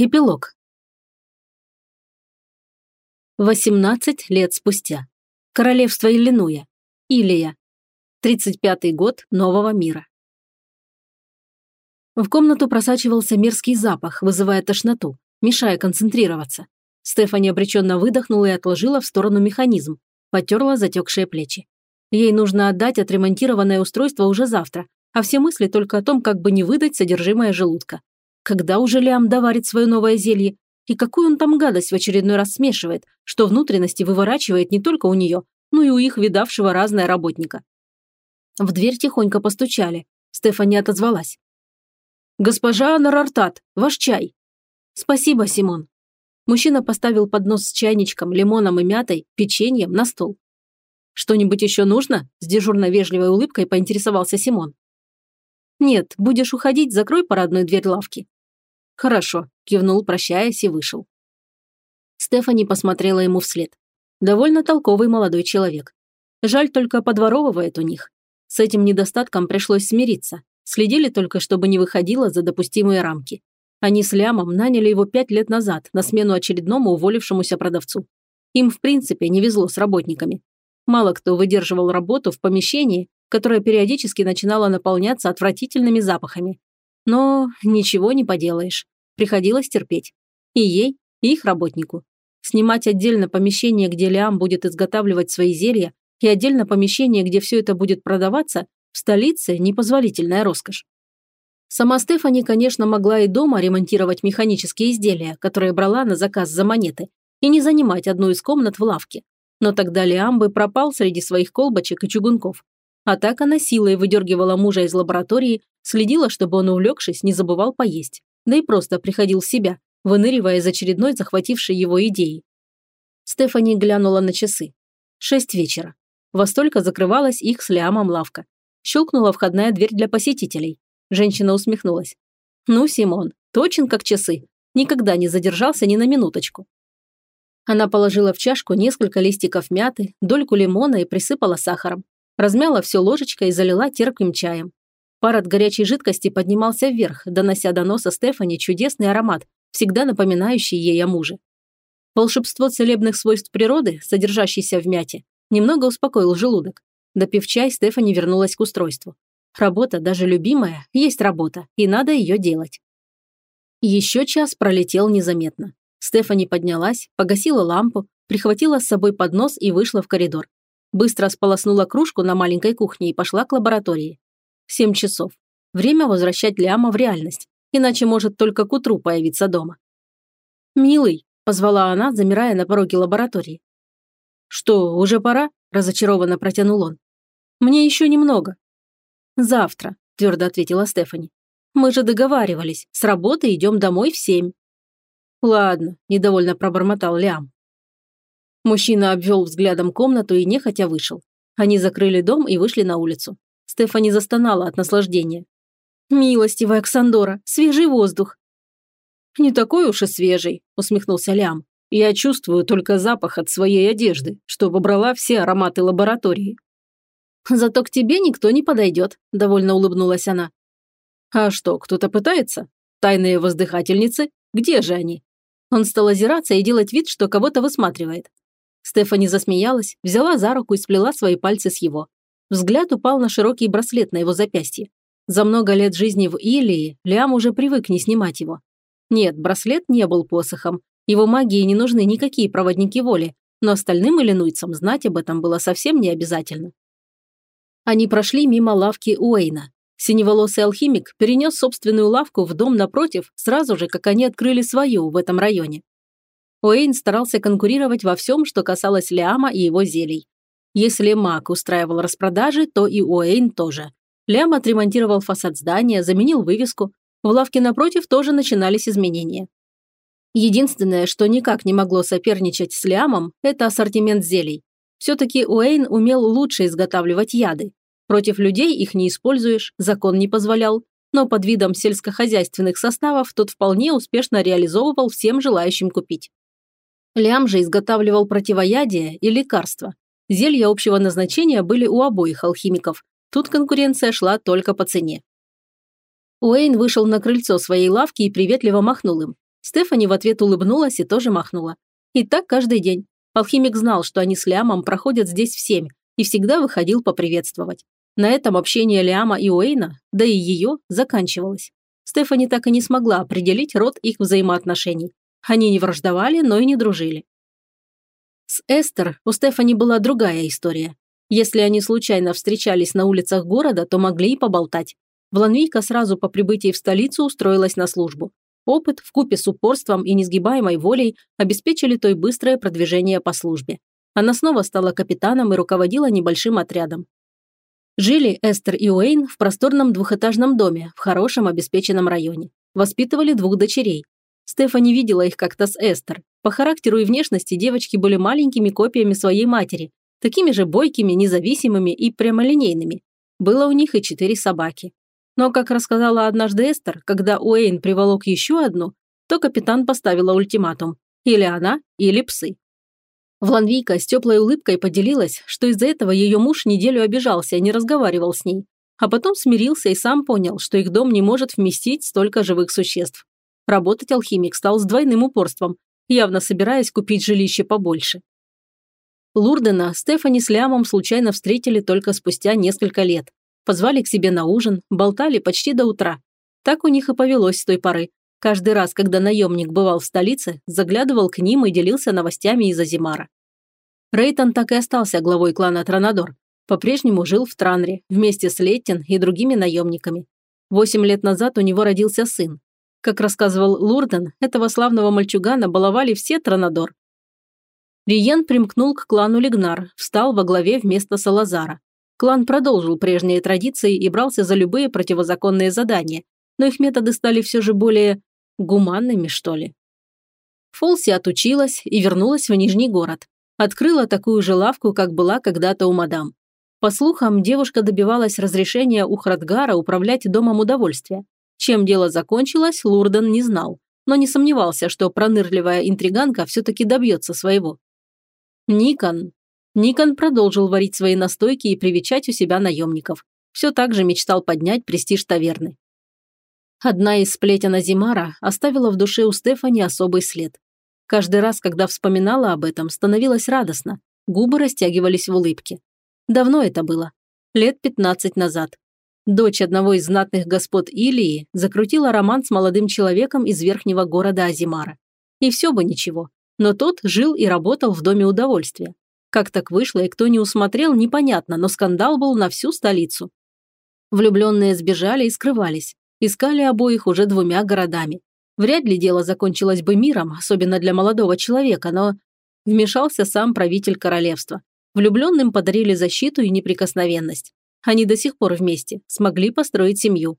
Эпилог. 18 лет спустя. Королевство Иллинуя. Илия. 35-й год нового мира. В комнату просачивался мерзкий запах, вызывая тошноту, мешая концентрироваться. Стефани обреченно выдохнула и отложила в сторону механизм, потерла затекшие плечи. Ей нужно отдать отремонтированное устройство уже завтра, а все мысли только о том, как бы не выдать содержимое желудка. Когда уже Лиам доварит свое новое зелье? И какую он там гадость в очередной раз смешивает, что внутренности выворачивает не только у нее, но и у их видавшего разное работника. В дверь тихонько постучали. Стефани отозвалась. «Госпожа Нарартат, ваш чай!» «Спасибо, Симон». Мужчина поставил поднос с чайничком, лимоном и мятой, печеньем на стол. «Что-нибудь еще нужно?» – с дежурно вежливой улыбкой поинтересовался Симон. «Нет, будешь уходить, закрой парадную дверь лавки. «Хорошо», – кивнул, прощаясь, и вышел. Стефани посмотрела ему вслед. Довольно толковый молодой человек. Жаль, только подворовывает у них. С этим недостатком пришлось смириться. Следили только, чтобы не выходило за допустимые рамки. Они с Лямом наняли его пять лет назад на смену очередному уволившемуся продавцу. Им, в принципе, не везло с работниками. Мало кто выдерживал работу в помещении, которое периодически начинало наполняться отвратительными запахами, но ничего не поделаешь. Приходилось терпеть. И ей, и их работнику. Снимать отдельно помещение, где Лиам будет изготавливать свои зелья, и отдельно помещение, где все это будет продаваться, в столице – непозволительная роскошь. Сама Стефани, конечно, могла и дома ремонтировать механические изделия, которые брала на заказ за монеты, и не занимать одну из комнат в лавке. Но тогда Лиам бы пропал среди своих колбочек и чугунков. А так она силой выдергивала мужа из лаборатории, следила, чтобы он, увлекшись, не забывал поесть. Да и просто приходил в себя, выныривая из очередной захватившей его идеи. Стефани глянула на часы. Шесть вечера. Во столько закрывалась их с Лиамом лавка. Щелкнула входная дверь для посетителей. Женщина усмехнулась. «Ну, Симон, точен как часы. Никогда не задержался ни на минуточку». Она положила в чашку несколько листиков мяты, дольку лимона и присыпала сахаром размяла все ложечкой и залила терпким чаем. Пар от горячей жидкости поднимался вверх, донося до носа Стефани чудесный аромат, всегда напоминающий ей о муже. Волшебство целебных свойств природы, содержащейся в мяте, немного успокоил желудок. Допив чай, Стефани вернулась к устройству. Работа, даже любимая, есть работа, и надо ее делать. Еще час пролетел незаметно. Стефани поднялась, погасила лампу, прихватила с собой поднос и вышла в коридор. Быстро сполоснула кружку на маленькой кухне и пошла к лаборатории. Семь часов. Время возвращать Ляма в реальность, иначе может только к утру появиться дома. «Милый», – позвала она, замирая на пороге лаборатории. «Что, уже пора?» – разочарованно протянул он. «Мне еще немного». «Завтра», – твердо ответила Стефани. «Мы же договаривались, с работы идем домой в семь». «Ладно», – недовольно пробормотал Лям. Мужчина обвел взглядом комнату и нехотя вышел. Они закрыли дом и вышли на улицу. Стефани застонала от наслаждения. «Милостивая Ксандора, свежий воздух!» «Не такой уж и свежий», – усмехнулся Лям. «Я чувствую только запах от своей одежды, что выбрала все ароматы лаборатории». «Зато к тебе никто не подойдет», – довольно улыбнулась она. «А что, кто-то пытается? Тайные воздыхательницы? Где же они?» Он стал озираться и делать вид, что кого-то высматривает. Стефани засмеялась, взяла за руку и сплела свои пальцы с его. Взгляд упал на широкий браслет на его запястье. За много лет жизни в Илии Лиам уже привык не снимать его. Нет, браслет не был посохом. Его магии не нужны никакие проводники воли, но остальным иллинуйцам знать об этом было совсем не обязательно. Они прошли мимо лавки Уэйна. Синеволосый алхимик перенес собственную лавку в дом напротив сразу же, как они открыли свою в этом районе. Уэйн старался конкурировать во всем, что касалось Лиама и его зелий. Если Мак устраивал распродажи, то и Уэйн тоже. Лиам отремонтировал фасад здания, заменил вывеску. В лавке напротив тоже начинались изменения. Единственное, что никак не могло соперничать с Лиамом, это ассортимент зелий. Все-таки Уэйн умел лучше изготавливать яды. Против людей их не используешь, закон не позволял, но под видом сельскохозяйственных составов тот вполне успешно реализовывал всем желающим купить. Лям же изготавливал противоядие и лекарства. Зелья общего назначения были у обоих алхимиков. Тут конкуренция шла только по цене. Уэйн вышел на крыльцо своей лавки и приветливо махнул им. Стефани в ответ улыбнулась и тоже махнула. И так каждый день. Алхимик знал, что они с Лиамом проходят здесь в семь, и всегда выходил поприветствовать. На этом общение Лиама и Уэйна, да и ее, заканчивалось. Стефани так и не смогла определить род их взаимоотношений. Они не враждовали, но и не дружили. С Эстер у Стефани была другая история. Если они случайно встречались на улицах города, то могли и поболтать. Вланвийка сразу по прибытии в столицу устроилась на службу. Опыт, вкупе с упорством и несгибаемой волей, обеспечили той быстрое продвижение по службе. Она снова стала капитаном и руководила небольшим отрядом. Жили Эстер и Уэйн в просторном двухэтажном доме в хорошем обеспеченном районе. Воспитывали двух дочерей. Стефани видела их как-то с Эстер. По характеру и внешности девочки были маленькими копиями своей матери, такими же бойкими, независимыми и прямолинейными. Было у них и четыре собаки. Но, как рассказала однажды Эстер, когда Уэйн приволок еще одну, то капитан поставила ультиматум. Или она, или псы. Вланвийка с теплой улыбкой поделилась, что из-за этого ее муж неделю обижался и не разговаривал с ней. А потом смирился и сам понял, что их дом не может вместить столько живых существ. Работать алхимик стал с двойным упорством, явно собираясь купить жилище побольше. Лурдена Стефани с Лямом случайно встретили только спустя несколько лет. Позвали к себе на ужин, болтали почти до утра. Так у них и повелось с той поры. Каждый раз, когда наемник бывал в столице, заглядывал к ним и делился новостями из Азимара. Рейтон так и остался главой клана Транадор. По-прежнему жил в Транре вместе с Леттин и другими наемниками. Восемь лет назад у него родился сын. Как рассказывал Лурден, этого славного мальчугана баловали все Транадор, Риен примкнул к клану Лигнар, встал во главе вместо Салазара. Клан продолжил прежние традиции и брался за любые противозаконные задания, но их методы стали все же более гуманными, что ли. Фолси отучилась и вернулась в Нижний город. Открыла такую же лавку, как была когда-то у мадам. По слухам, девушка добивалась разрешения у Храдгара управлять домом удовольствия. Чем дело закончилось, Лурден не знал, но не сомневался, что пронырливая интриганка все-таки добьется своего. Никон. Никон продолжил варить свои настойки и привечать у себя наемников. Все так же мечтал поднять престиж таверны. Одна из сплетен Азимара оставила в душе у Стефани особый след. Каждый раз, когда вспоминала об этом, становилось радостно, губы растягивались в улыбке. Давно это было. Лет 15 назад. Дочь одного из знатных господ Илии закрутила роман с молодым человеком из верхнего города Азимара. И все бы ничего но тот жил и работал в доме удовольствия. Как так вышло и кто не усмотрел, непонятно, но скандал был на всю столицу. Влюбленные сбежали и скрывались. Искали обоих уже двумя городами. Вряд ли дело закончилось бы миром, особенно для молодого человека, но вмешался сам правитель королевства. Влюбленным подарили защиту и неприкосновенность. Они до сих пор вместе, смогли построить семью.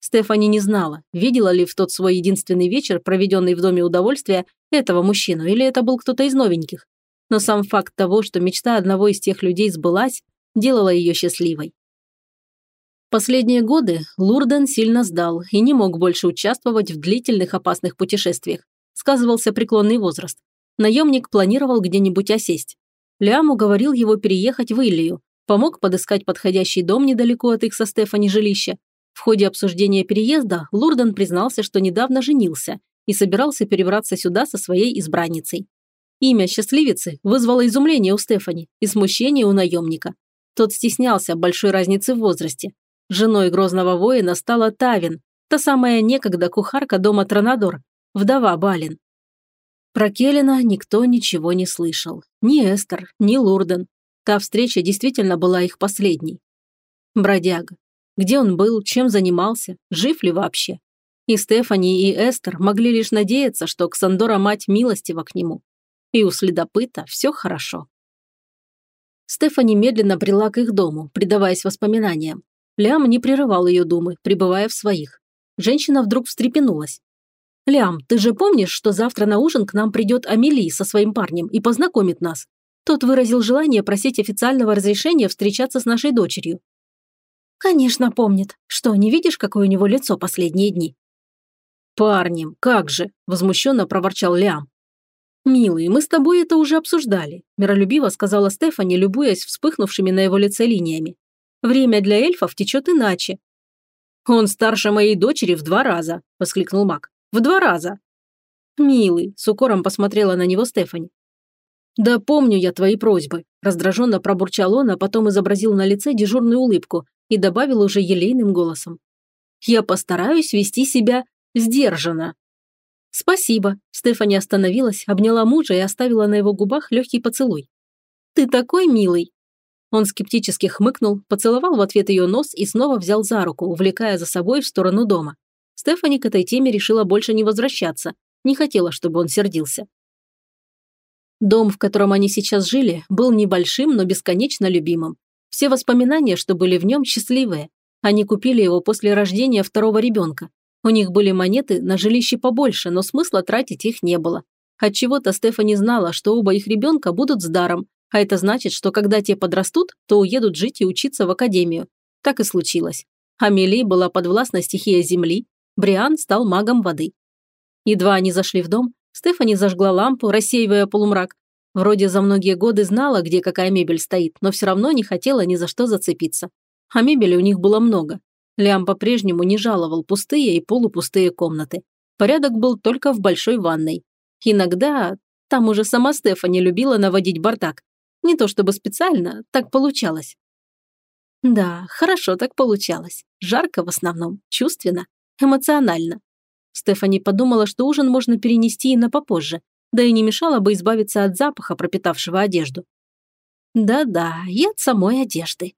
Стефани не знала, видела ли в тот свой единственный вечер, проведенный в доме удовольствия, этого мужчину, или это был кто-то из новеньких. Но сам факт того, что мечта одного из тех людей сбылась, делала ее счастливой. Последние годы Лурден сильно сдал и не мог больше участвовать в длительных опасных путешествиях. Сказывался преклонный возраст. Наемник планировал где-нибудь осесть. Лям уговорил его переехать в Иллию, помог подыскать подходящий дом недалеко от их со Стефани жилища. В ходе обсуждения переезда Лурден признался, что недавно женился и собирался перебраться сюда со своей избранницей. Имя счастливицы вызвало изумление у Стефани и смущение у наемника. Тот стеснялся большой разницы в возрасте. Женой грозного воина стала Тавин, та самая некогда кухарка дома Тронадор, вдова Балин. Про Келлина никто ничего не слышал. Ни Эстер, ни Лурден. Та встреча действительно была их последней. Бродяга. Где он был, чем занимался, жив ли вообще? И Стефани, и Эстер могли лишь надеяться, что Ксандора мать милостива к нему. И у следопыта все хорошо. Стефани медленно брела к их дому, предаваясь воспоминаниям. Лям не прерывал ее думы, пребывая в своих. Женщина вдруг встрепенулась. «Лям, ты же помнишь, что завтра на ужин к нам придет Амели со своим парнем и познакомит нас? Тот выразил желание просить официального разрешения встречаться с нашей дочерью». «Конечно, помнит. Что, не видишь, какое у него лицо последние дни?» «Парнем, как же!» – возмущенно проворчал Лиам. «Милый, мы с тобой это уже обсуждали», – миролюбиво сказала Стефани, любуясь вспыхнувшими на его лице линиями. «Время для эльфов течет иначе». «Он старше моей дочери в два раза», – воскликнул маг. «В два раза». «Милый», – с укором посмотрела на него Стефани. «Да помню я твои просьбы», – раздраженно пробурчал он, а потом изобразил на лице дежурную улыбку и добавил уже елейным голосом. «Я постараюсь вести себя сдержанно». «Спасибо», – Стефани остановилась, обняла мужа и оставила на его губах легкий поцелуй. «Ты такой милый!» Он скептически хмыкнул, поцеловал в ответ ее нос и снова взял за руку, увлекая за собой в сторону дома. Стефани к этой теме решила больше не возвращаться, не хотела, чтобы он сердился. Дом, в котором они сейчас жили, был небольшим, но бесконечно любимым. Все воспоминания, что были в нем, счастливые. Они купили его после рождения второго ребенка. У них были монеты на жилище побольше, но смысла тратить их не было. Отчего-то Стефани знала, что оба их ребенка будут с даром, а это значит, что когда те подрастут, то уедут жить и учиться в академию. Так и случилось. Амелии была подвластна стихия земли, Бриан стал магом воды. Едва они зашли в дом, Стефани зажгла лампу, рассеивая полумрак. Вроде за многие годы знала, где какая мебель стоит, но все равно не хотела ни за что зацепиться. А мебели у них было много. Лям по-прежнему не жаловал пустые и полупустые комнаты. Порядок был только в большой ванной. Иногда там уже сама Стефани любила наводить бардак. Не то чтобы специально, так получалось. Да, хорошо так получалось. Жарко в основном, чувственно, эмоционально. Стефани подумала, что ужин можно перенести и на попозже, да и не мешало бы избавиться от запаха, пропитавшего одежду. Да-да, и от самой одежды.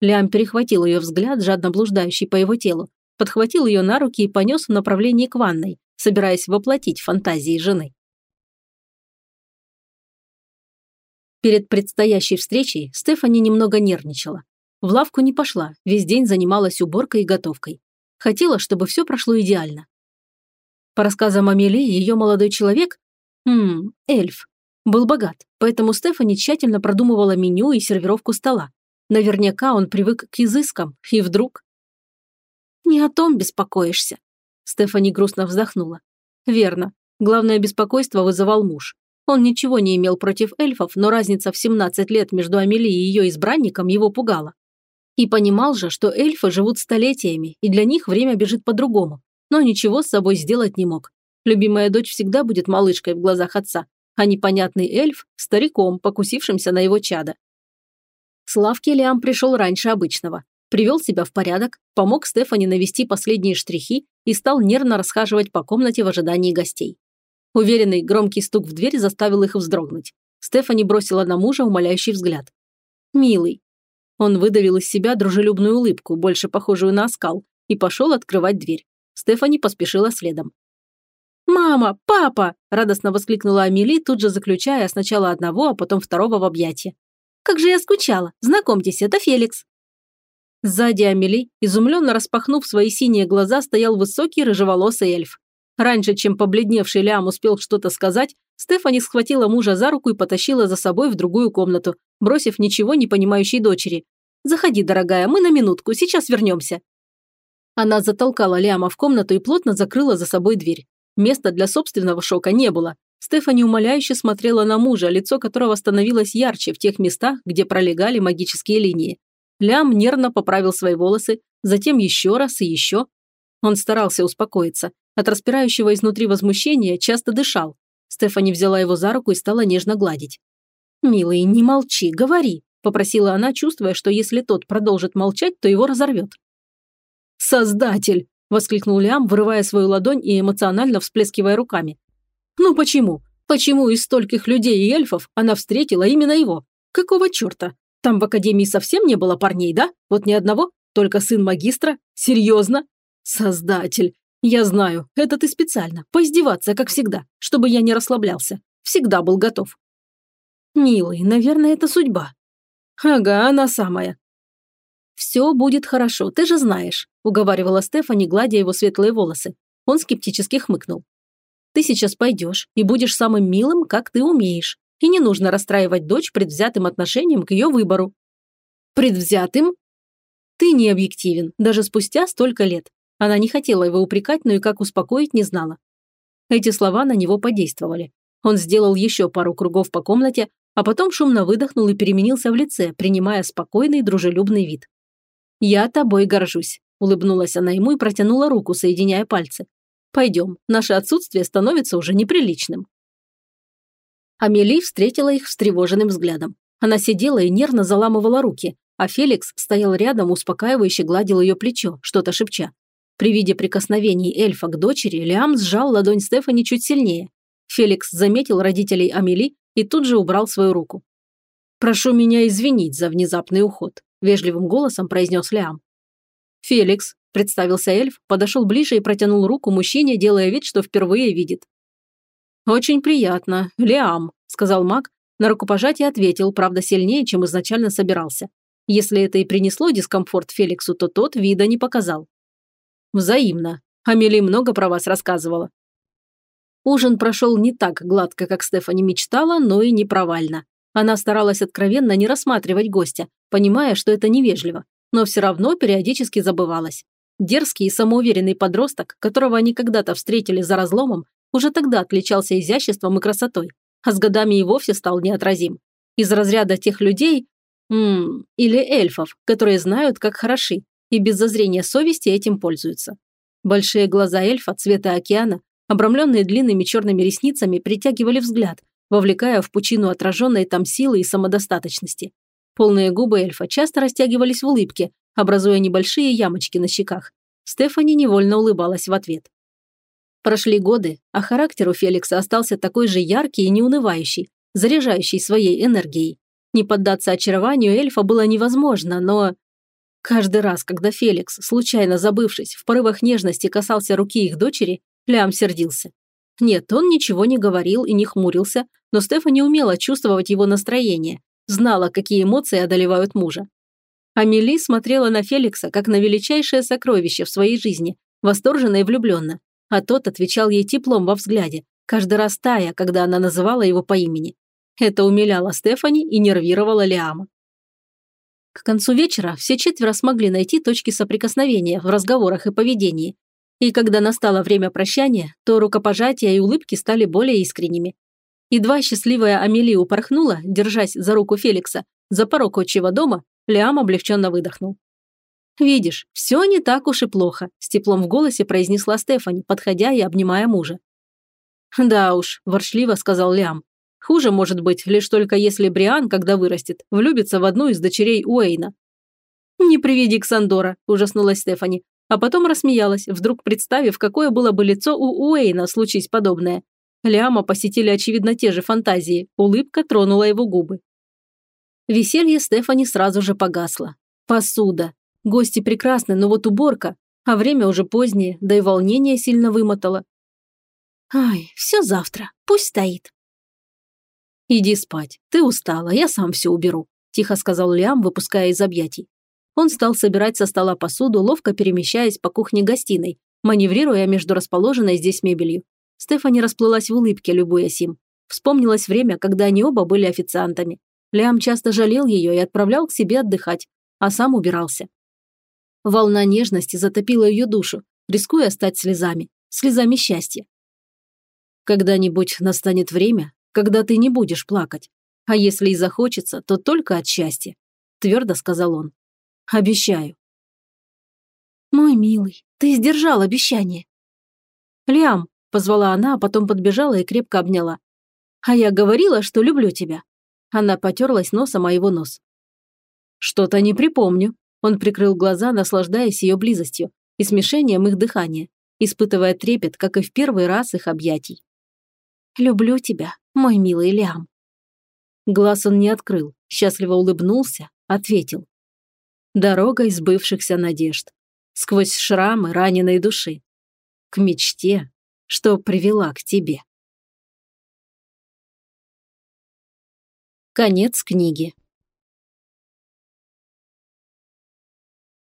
Лям перехватил ее взгляд, жадно блуждающий по его телу, подхватил ее на руки и понес в направлении к ванной, собираясь воплотить фантазии жены. Перед предстоящей встречей Стефани немного нервничала. В лавку не пошла, весь день занималась уборкой и готовкой. Хотела, чтобы все прошло идеально. По рассказам Амелии, ее молодой человек, хм, эльф, был богат, поэтому Стефани тщательно продумывала меню и сервировку стола. Наверняка он привык к изыскам, и вдруг... «Не о том беспокоишься», – Стефани грустно вздохнула. «Верно. Главное беспокойство вызывал муж. Он ничего не имел против эльфов, но разница в 17 лет между Амелией и ее избранником его пугала. И понимал же, что эльфы живут столетиями, и для них время бежит по-другому но ничего с собой сделать не мог. Любимая дочь всегда будет малышкой в глазах отца, а непонятный эльф – стариком, покусившимся на его чадо. С лавки Лиам пришел раньше обычного, привел себя в порядок, помог Стефани навести последние штрихи и стал нервно расхаживать по комнате в ожидании гостей. Уверенный громкий стук в дверь заставил их вздрогнуть. Стефани бросила на мужа умоляющий взгляд. «Милый». Он выдавил из себя дружелюбную улыбку, больше похожую на оскал, и пошел открывать дверь. Стефани поспешила следом. «Мама! Папа!» – радостно воскликнула Амели, тут же заключая сначала одного, а потом второго в объятия. «Как же я скучала! Знакомьтесь, это Феликс!» Сзади Амели, изумленно распахнув свои синие глаза, стоял высокий рыжеволосый эльф. Раньше, чем побледневший Лям успел что-то сказать, Стефани схватила мужа за руку и потащила за собой в другую комнату, бросив ничего не понимающей дочери. «Заходи, дорогая, мы на минутку, сейчас вернемся». Она затолкала Ляма в комнату и плотно закрыла за собой дверь. Места для собственного шока не было. Стефани умоляюще смотрела на мужа, лицо которого становилось ярче в тех местах, где пролегали магические линии. Лям нервно поправил свои волосы, затем еще раз и еще. Он старался успокоиться. От распирающего изнутри возмущения часто дышал. Стефани взяла его за руку и стала нежно гладить. «Милый, не молчи, говори», – попросила она, чувствуя, что если тот продолжит молчать, то его разорвет. «Создатель!» – воскликнул Лиам, вырывая свою ладонь и эмоционально всплескивая руками. «Ну почему? Почему из стольких людей и эльфов она встретила именно его? Какого черта? Там в академии совсем не было парней, да? Вот ни одного? Только сын магистра? Серьезно? Создатель! Я знаю, это ты специально, поиздеваться, как всегда, чтобы я не расслаблялся. Всегда был готов. Милый, наверное, это судьба. Ага, она самая. «Все будет хорошо, ты же знаешь», – уговаривала Стефани, гладя его светлые волосы. Он скептически хмыкнул. «Ты сейчас пойдешь и будешь самым милым, как ты умеешь. И не нужно расстраивать дочь предвзятым отношением к ее выбору». «Предвзятым?» «Ты не объективен, даже спустя столько лет». Она не хотела его упрекать, но и как успокоить не знала. Эти слова на него подействовали. Он сделал еще пару кругов по комнате, а потом шумно выдохнул и переменился в лице, принимая спокойный дружелюбный вид. «Я тобой горжусь», – улыбнулась она ему и протянула руку, соединяя пальцы. Пойдем, наше отсутствие становится уже неприличным». Амели встретила их встревоженным взглядом. Она сидела и нервно заламывала руки, а Феликс стоял рядом, успокаивающе гладил ее плечо, что-то шепча. При виде прикосновений эльфа к дочери Лиам сжал ладонь Стефани чуть сильнее. Феликс заметил родителей Амели и тут же убрал свою руку. «Прошу меня извинить за внезапный уход», – вежливым голосом произнес Лиам. «Феликс», – представился эльф, подошел ближе и протянул руку мужчине, делая вид, что впервые видит. «Очень приятно, Лиам», – сказал маг, на рукопожатие ответил, правда, сильнее, чем изначально собирался. Если это и принесло дискомфорт Феликсу, то тот вида не показал. «Взаимно. Амели много про вас рассказывала». Ужин прошел не так гладко, как Стефани мечтала, но и не провально. Она старалась откровенно не рассматривать гостя, понимая, что это невежливо, но все равно периодически забывалась. Дерзкий и самоуверенный подросток, которого они когда-то встретили за разломом, уже тогда отличался изяществом и красотой, а с годами и вовсе стал неотразим. Из разряда тех людей, м или эльфов, которые знают, как хороши, и без зазрения совести этим пользуются. Большие глаза эльфа цвета океана, обрамленные длинными черными ресницами, притягивали взгляд, вовлекая в пучину отраженной там силы и самодостаточности. Полные губы эльфа часто растягивались в улыбке, образуя небольшие ямочки на щеках. Стефани невольно улыбалась в ответ. Прошли годы, а характер у Феликса остался такой же яркий и неунывающий, заряжающий своей энергией. Не поддаться очарованию эльфа было невозможно, но Каждый раз, когда Феликс, случайно забывшись, в порывах нежности касался руки их дочери, Лям сердился. Нет, он ничего не говорил и не хмурился, но Стефани умела чувствовать его настроение, знала, какие эмоции одолевают мужа. Амели смотрела на Феликса как на величайшее сокровище в своей жизни, восторженно и влюбленно, а тот отвечал ей теплом во взгляде, каждый раз тая, когда она называла его по имени. Это умиляло Стефани и нервировало Лиама. К концу вечера все четверо смогли найти точки соприкосновения в разговорах и поведении. И когда настало время прощания, то рукопожатия и улыбки стали более искренними. Едва счастливая Амелия упорхнула, держась за руку Феликса, за порог отчего дома, Лиам облегченно выдохнул. «Видишь, все не так уж и плохо», – с теплом в голосе произнесла Стефани, подходя и обнимая мужа. «Да уж», – воршливо сказал Лиам. Хуже может быть лишь только если Бриан, когда вырастет, влюбится в одну из дочерей Уэйна. «Не приведи Ксандора», – ужаснулась Стефани, а потом рассмеялась, вдруг представив, какое было бы лицо у Уэйна, случись подобное. Ляма посетили, очевидно, те же фантазии, улыбка тронула его губы. Веселье Стефани сразу же погасло. Посуда. Гости прекрасны, но вот уборка, а время уже позднее, да и волнение сильно вымотало. «Ай, все завтра, пусть стоит», «Иди спать. Ты устала, я сам все уберу», – тихо сказал Лиам, выпуская из объятий. Он стал собирать со стола посуду, ловко перемещаясь по кухне-гостиной, маневрируя между расположенной здесь мебелью. Стефани расплылась в улыбке, любуясь им. Вспомнилось время, когда они оба были официантами. Лиам часто жалел ее и отправлял к себе отдыхать, а сам убирался. Волна нежности затопила ее душу, рискуя стать слезами, слезами счастья. Когда-нибудь настанет время, когда ты не будешь плакать. А если и захочется, то только от счастья», – твердо сказал он. «Обещаю». «Мой милый, ты сдержал обещание». «Лиам», – позвала она, а потом подбежала и крепко обняла. «А я говорила, что люблю тебя». Она потерлась носом о его нос. «Что-то не припомню». Он прикрыл глаза, наслаждаясь ее близостью и смешением их дыхания, испытывая трепет, как и в первый раз их объятий. «Люблю тебя, мой милый Лиам». Глаз он не открыл, счастливо улыбнулся, ответил. Дорога из бывшихся надежд. Сквозь шрамы раненой души. К мечте, что привела к тебе. Конец книги.